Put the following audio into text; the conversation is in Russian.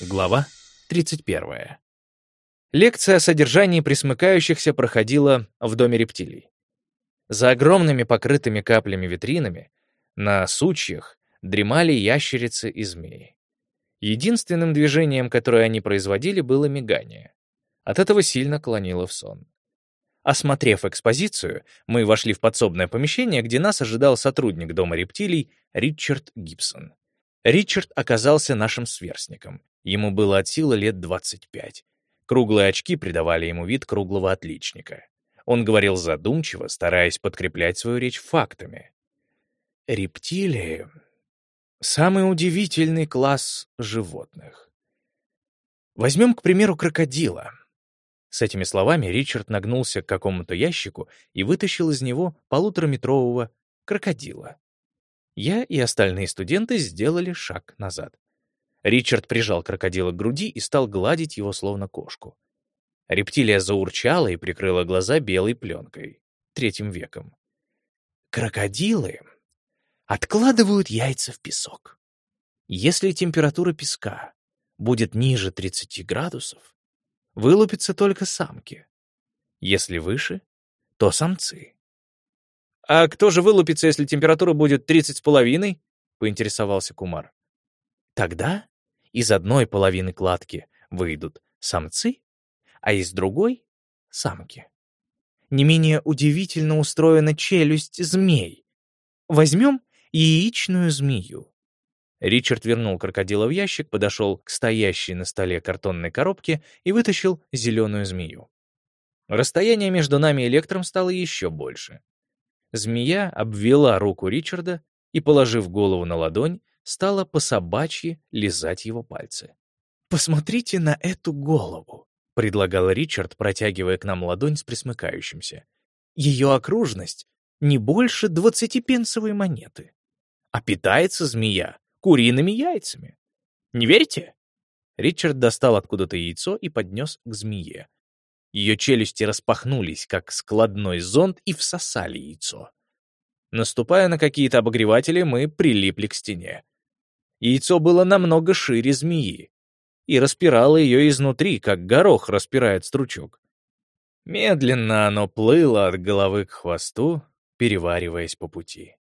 Глава 31. Лекция о содержании присмыкающихся проходила в доме рептилий. За огромными покрытыми каплями витринами на сучьях дремали ящерицы и змеи. Единственным движением, которое они производили, было мигание. От этого сильно клонило в сон. Осмотрев экспозицию, мы вошли в подсобное помещение, где нас ожидал сотрудник дома рептилий Ричард Гибсон. Ричард оказался нашим сверстником. Ему было от силы лет 25. Круглые очки придавали ему вид круглого отличника. Он говорил задумчиво, стараясь подкреплять свою речь фактами. Рептилии — самый удивительный класс животных. Возьмем, к примеру, крокодила. С этими словами Ричард нагнулся к какому-то ящику и вытащил из него полутораметрового крокодила. Я и остальные студенты сделали шаг назад. Ричард прижал крокодила к груди и стал гладить его словно кошку. Рептилия заурчала и прикрыла глаза белой пленкой, третьим веком. Крокодилы откладывают яйца в песок. Если температура песка будет ниже 30 градусов, вылупятся только самки. Если выше, то самцы. «А кто же вылупится, если температура будет тридцать с половиной?» — поинтересовался Кумар. «Тогда из одной половины кладки выйдут самцы, а из другой — самки. Не менее удивительно устроена челюсть змей. Возьмем яичную змею. Ричард вернул крокодила в ящик, подошел к стоящей на столе картонной коробке и вытащил зеленую змею. Расстояние между нами и лектором стало еще больше. Змея обвела руку Ричарда и, положив голову на ладонь, стала по собачьи лизать его пальцы. «Посмотрите на эту голову», — предлагал Ричард, протягивая к нам ладонь с присмыкающимся. «Ее окружность не больше двадцатипенсовой монеты. А питается змея куриными яйцами. Не верите?» Ричард достал откуда-то яйцо и поднес к змее. Ее челюсти распахнулись, как складной зонт, и всосали яйцо. Наступая на какие-то обогреватели, мы прилипли к стене. Яйцо было намного шире змеи и распирало ее изнутри, как горох распирает стручок. Медленно оно плыло от головы к хвосту, перевариваясь по пути.